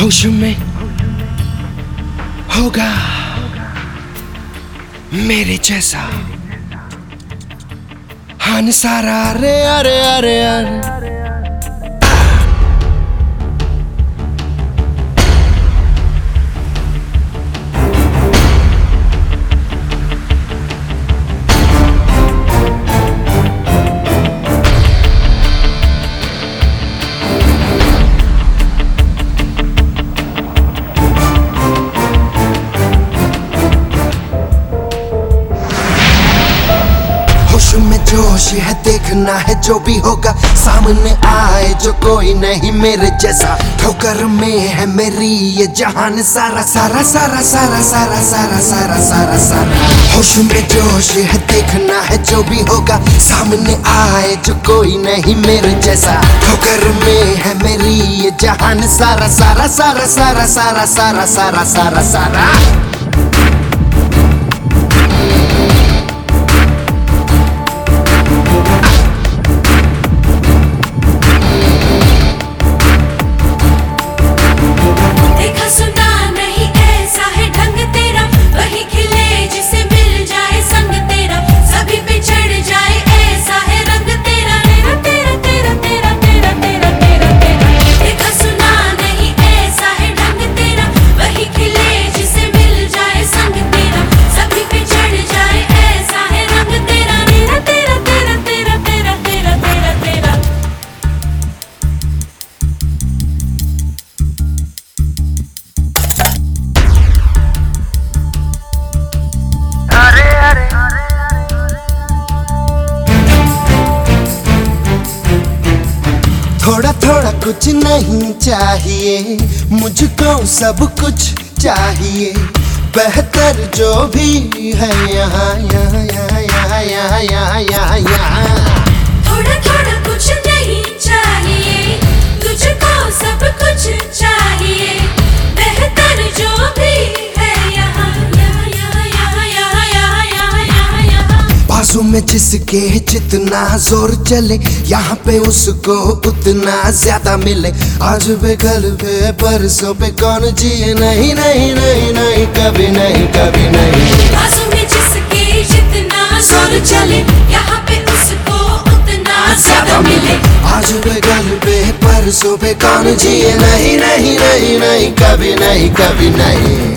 होश में होगा। मेरे जैसा। हान सारा अरे अरे अरे अरे। जोश है देखना है जो भी होगा सामने आए जो कोई नहीं मेरे जैसा ठोकर में है मेरी ये जहान सारा सारा सारा सारा सारा सारा सारा सारा सारा होश में जोश है देखना है जो भी होगा सामने आए जो कोई नहीं मेरे जैसा ठोकर में है मेरी ये जहान सारा सारा सारा सारा सारा सारा सारा सारा सारा थोड़ा थोड़ा कुछ नहीं चाहिए, मुझको सब कुछ चाहिए। बेहतर जो भी है, यहाँ यहाँ यहाँ यहाँ यहाँ यहाँ में जिसके जितना ज़ोर चले यहाँ पे उसको उतना ज़्यादा मिले। आज पे कल पे परसों पे कौन जिए? नहीं नहीं नहीं नहीं कभी नहीं कभी नहीं। बाजू में जिसके जितना ज़ोर चले यहाँ पे उसको उतना ज़्यादा मिले। आज पे कल पे परसों पे कौन जिए? नहीं नहीं नहीं नहीं कभी नहीं कभी नहीं।